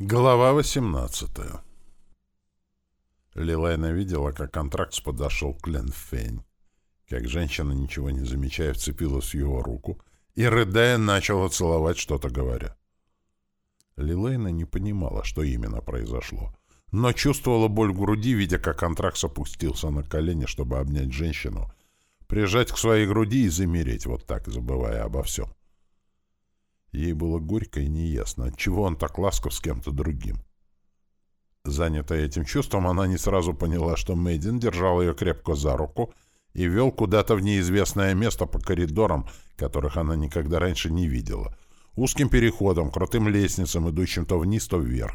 Глава 18 Лилайна видела, как контракт подошел к Ленфейн, как женщина, ничего не замечая, вцепилась в его руку и, рыдая, начала целовать, что-то говоря. Лилайна не понимала, что именно произошло, но чувствовала боль в груди, видя, как контракт опустился на колени, чтобы обнять женщину, прижать к своей груди и замереть вот так, забывая обо всем. Ей было горько и неясно, отчего он так ласков с кем-то другим. Занятая этим чувством, она не сразу поняла, что Мэйдин держал ее крепко за руку и вел куда-то в неизвестное место по коридорам, которых она никогда раньше не видела, узким переходом, крутым лестницам, идущим то вниз, то вверх.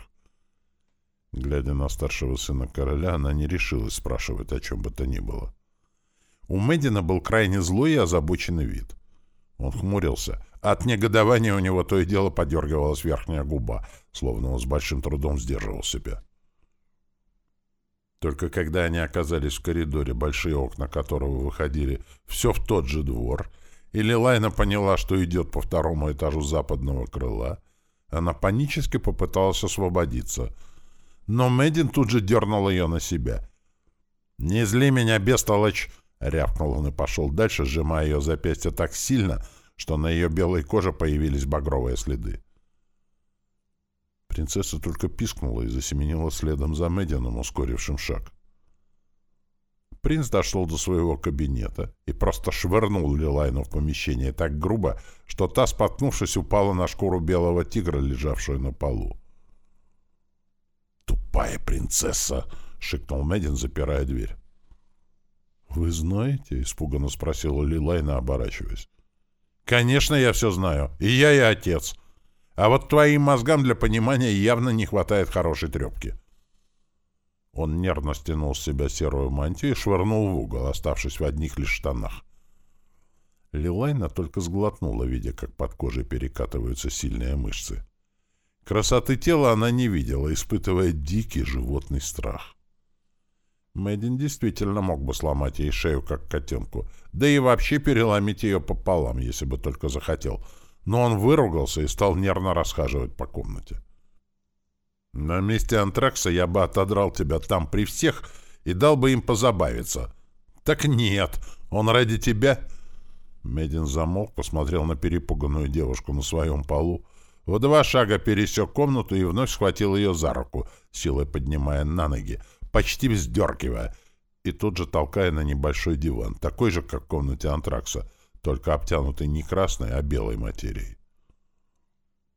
Глядя на старшего сына короля, она не решилась спрашивать о чем бы то ни было. У Мэддина был крайне злой и озабоченный вид. Он хмурился, от негодования у него то и дело подергивалась верхняя губа, словно он с большим трудом сдерживал себя. Только когда они оказались в коридоре, большие окна которого выходили все в тот же двор, и Лилайна поняла, что идет по второму этажу западного крыла, она панически попыталась освободиться. Но Мэддин тут же дернул ее на себя. «Не зли меня, бестолочь!» — рявкнул он и пошел дальше, сжимая ее запястье так сильно, что на ее белой коже появились багровые следы. Принцесса только пискнула и засеменила следом за Мэддином, ускорившим шаг. Принц дошел до своего кабинета и просто швырнул Лилайну в помещение так грубо, что та, споткнувшись, упала на шкуру белого тигра, лежавшую на полу. «Тупая принцесса!» — шикнул Мэддин, запирая дверь. «Вы знаете?» — испуганно спросила Лилайна, оборачиваясь. Конечно, я все знаю. И я, и отец. А вот твоим мозгам для понимания явно не хватает хорошей трепки. Он нервно стянул с себя серую мантию и швырнул в угол, оставшись в одних лишь штанах. Лилайна только сглотнула, видя, как под кожей перекатываются сильные мышцы. Красоты тела она не видела, испытывая дикий животный страх. Мэддин действительно мог бы сломать ей шею, как котенку, да и вообще переломить ее пополам, если бы только захотел. Но он выругался и стал нервно расхаживать по комнате. «На месте антракса я бы отодрал тебя там при всех и дал бы им позабавиться». «Так нет, он ради тебя...» Медин замолк, посмотрел на перепуганную девушку на своем полу, в два шага пересек комнату и вновь схватил ее за руку, силой поднимая на ноги, почти вздергивая, и тут же толкая на небольшой диван, такой же, как в комнате антракса, только обтянутый не красной, а белой материей.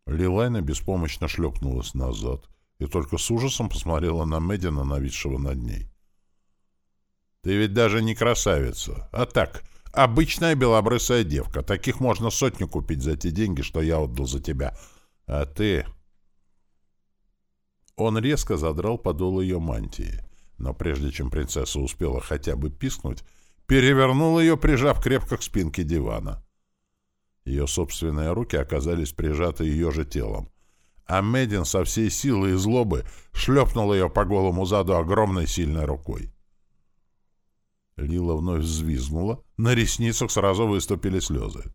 Лилайна беспомощно шлепнулась назад и только с ужасом посмотрела на Мэддина, нависшего над ней. «Ты ведь даже не красавица, а так, обычная белобрысая девка. Таких можно сотню купить за те деньги, что я отдал за тебя. А ты...» Он резко задрал подол ее мантии но прежде чем принцесса успела хотя бы пискнуть, перевернул ее, прижав крепко к спинке дивана. Ее собственные руки оказались прижаты ее же телом, а Медин со всей силы и злобы шлепнул ее по голому заду огромной сильной рукой. Лила вновь взвизгнула, на ресницах сразу выступили слезы.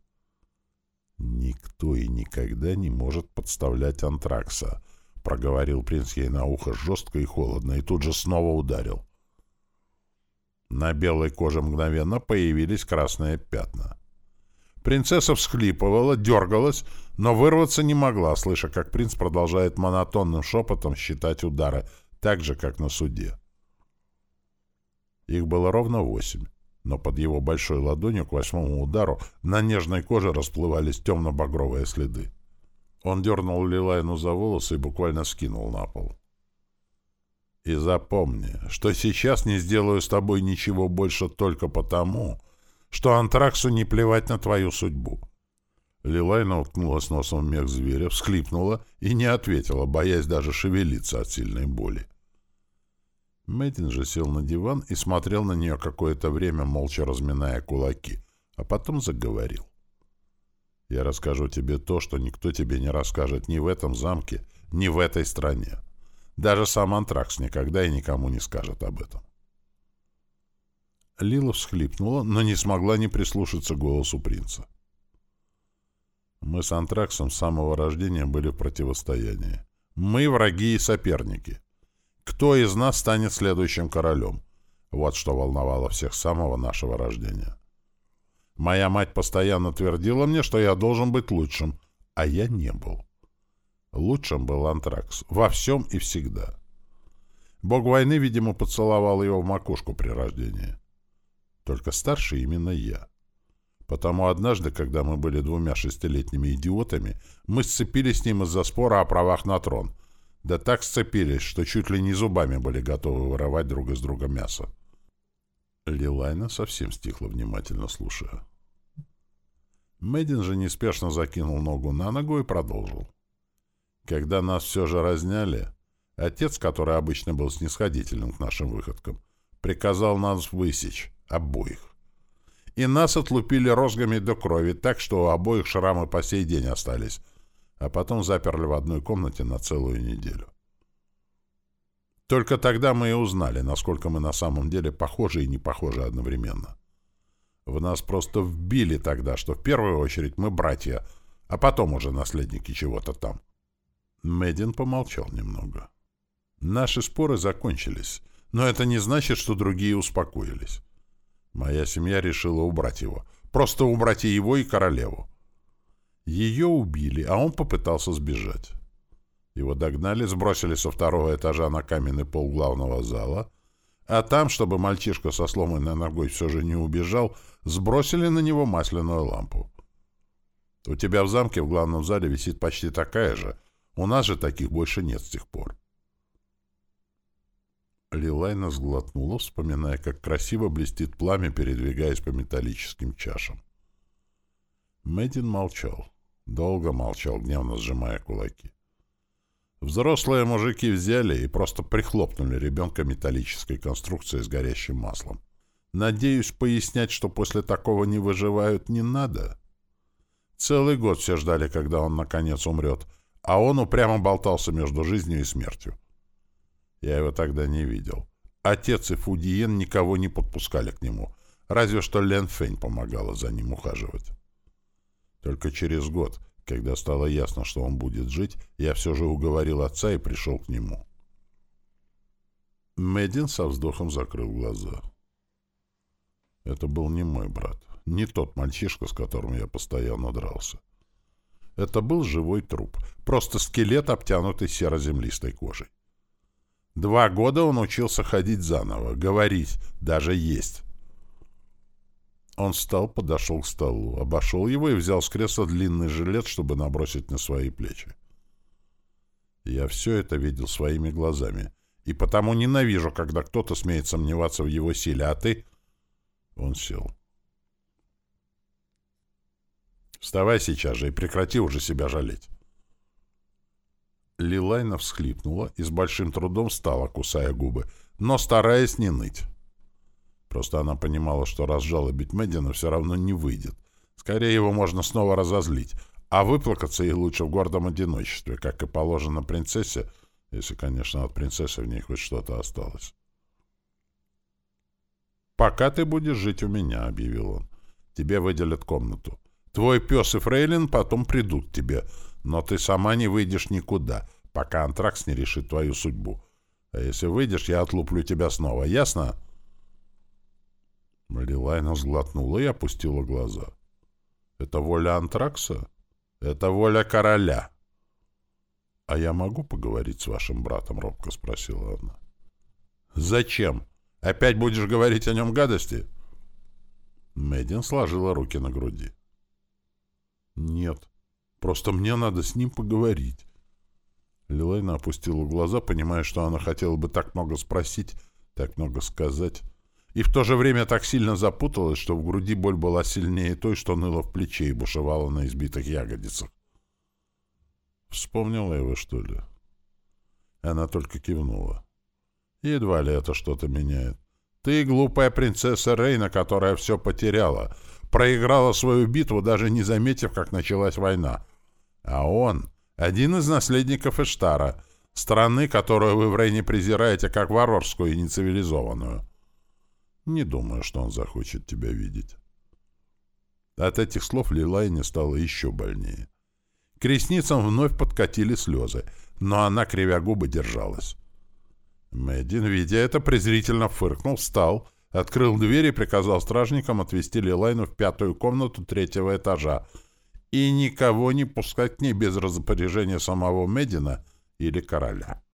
Никто и никогда не может подставлять антракса, — проговорил принц ей на ухо жестко и холодно, и тут же снова ударил. На белой коже мгновенно появились красные пятна. Принцесса всхлипывала, дергалась, но вырваться не могла, слыша, как принц продолжает монотонным шепотом считать удары, так же, как на суде. Их было ровно восемь, но под его большой ладонью к восьмому удару на нежной коже расплывались темно-багровые следы. Он дернул Лилайну за волосы и буквально скинул на пол. «И запомни, что сейчас не сделаю с тобой ничего больше только потому, что Антраксу не плевать на твою судьбу». Лилайна уткнулась носом в мех зверя, всхлипнула и не ответила, боясь даже шевелиться от сильной боли. Мэддин же сел на диван и смотрел на нее какое-то время, молча разминая кулаки, а потом заговорил. Я расскажу тебе то, что никто тебе не расскажет ни в этом замке, ни в этой стране. Даже сам Антракс никогда и никому не скажет об этом. Лила всхлипнула, но не смогла не прислушаться голосу принца. Мы с Антраксом с самого рождения были в противостоянии. Мы враги и соперники. Кто из нас станет следующим королем? Вот что волновало всех с самого нашего рождения. Моя мать постоянно твердила мне, что я должен быть лучшим, а я не был. Лучшим был Антракс. Во всем и всегда. Бог войны, видимо, поцеловал его в макушку при рождении. Только старше именно я. Потому однажды, когда мы были двумя шестилетними идиотами, мы сцепились с ним из-за спора о правах на трон. Да так сцепились, что чуть ли не зубами были готовы воровать друг из друга мясо. Лилайна совсем стихла, внимательно слушая. Мэддин же неспешно закинул ногу на ногу и продолжил. Когда нас все же разняли, отец, который обычно был снисходительным к нашим выходкам, приказал нас высечь, обоих и нас отлупили розгами до крови, так что у обоих шрамы по сей день остались, а потом заперли в одной комнате на целую неделю. Только тогда мы и узнали, насколько мы на самом деле похожи и не похожи одновременно. В нас просто вбили тогда, что в первую очередь мы братья, а потом уже наследники чего-то там. Мэддин помолчал немного. Наши споры закончились, но это не значит, что другие успокоились. Моя семья решила убрать его. Просто убрать и его, и королеву. Ее убили, а он попытался сбежать. Его догнали, сбросили со второго этажа на каменный пол главного зала, а там, чтобы мальчишка со сломанной ногой все же не убежал, сбросили на него масляную лампу. У тебя в замке в главном зале висит почти такая же. У нас же таких больше нет с тех пор. Лилайна сглотнула, вспоминая, как красиво блестит пламя, передвигаясь по металлическим чашам. Мэддин молчал. Долго молчал, гневно сжимая кулаки. Взрослые мужики взяли и просто прихлопнули ребенка металлической конструкцией с горящим маслом. Надеюсь, пояснять, что после такого не выживают, не надо. Целый год все ждали, когда он наконец умрет, а он упрямо болтался между жизнью и смертью. Я его тогда не видел. Отец и Фудиен никого не подпускали к нему, разве что Лен Фэнь помогала за ним ухаживать. Только через год, когда стало ясно, что он будет жить, я все же уговорил отца и пришел к нему. Мэддин со вздохом закрыл глаза. Это был не мой брат, не тот мальчишка, с которым я постоянно дрался. Это был живой труп, просто скелет, обтянутый серо-землистой кожей. Два года он учился ходить заново, говорить, даже есть. Он встал, подошел к столу, обошел его и взял с кресла длинный жилет, чтобы набросить на свои плечи. Я все это видел своими глазами, и потому ненавижу, когда кто-то смеет сомневаться в его силе, а ты... Он сел. Вставай сейчас же и прекрати уже себя жалеть. Лилайна всхлипнула и с большим трудом встала, кусая губы, но стараясь не ныть. Просто она понимала, что разжалобить Мэддина все равно не выйдет. Скорее его можно снова разозлить, а выплакаться ей лучше в гордом одиночестве, как и положено принцессе, если, конечно, от принцессы в ней хоть что-то осталось. «Пока ты будешь жить у меня», — объявил он. «Тебе выделят комнату. Твой пес и фрейлин потом придут к тебе, но ты сама не выйдешь никуда, пока антракс не решит твою судьбу. А если выйдешь, я отлуплю тебя снова. Ясно?» Лилайна сглотнула и опустила глаза. «Это воля антракса? Это воля короля!» «А я могу поговорить с вашим братом?» — робко спросила она. «Зачем? Опять будешь говорить о нем гадости?» Мэддин сложила руки на груди. «Нет, Просто мне надо с ним поговорить. Лилайна опустила глаза, понимая, что она хотела бы так много спросить, так много сказать. И в то же время так сильно запуталась, что в груди боль была сильнее той, что ныла в плече и бушевала на избитых ягодицах. Вспомнила его, что ли? Она только кивнула. Едва ли это что-то меняет. Ты глупая принцесса Рейна, которая все потеряла. Проиграла свою битву, даже не заметив, как началась война. А он — один из наследников Эштара, страны, которую вы в Рейне презираете как варварскую и нецивилизованную. Не думаю, что он захочет тебя видеть. От этих слов Лилайне стало еще больнее. К ресницам вновь подкатили слезы, но она, кривя губы, держалась. Мэддин, видя это, презрительно фыркнул, встал, открыл дверь и приказал стражникам отвезти Лилайну в пятую комнату третьего этажа и никого не пускать к ней без распоряжения самого Медина или короля.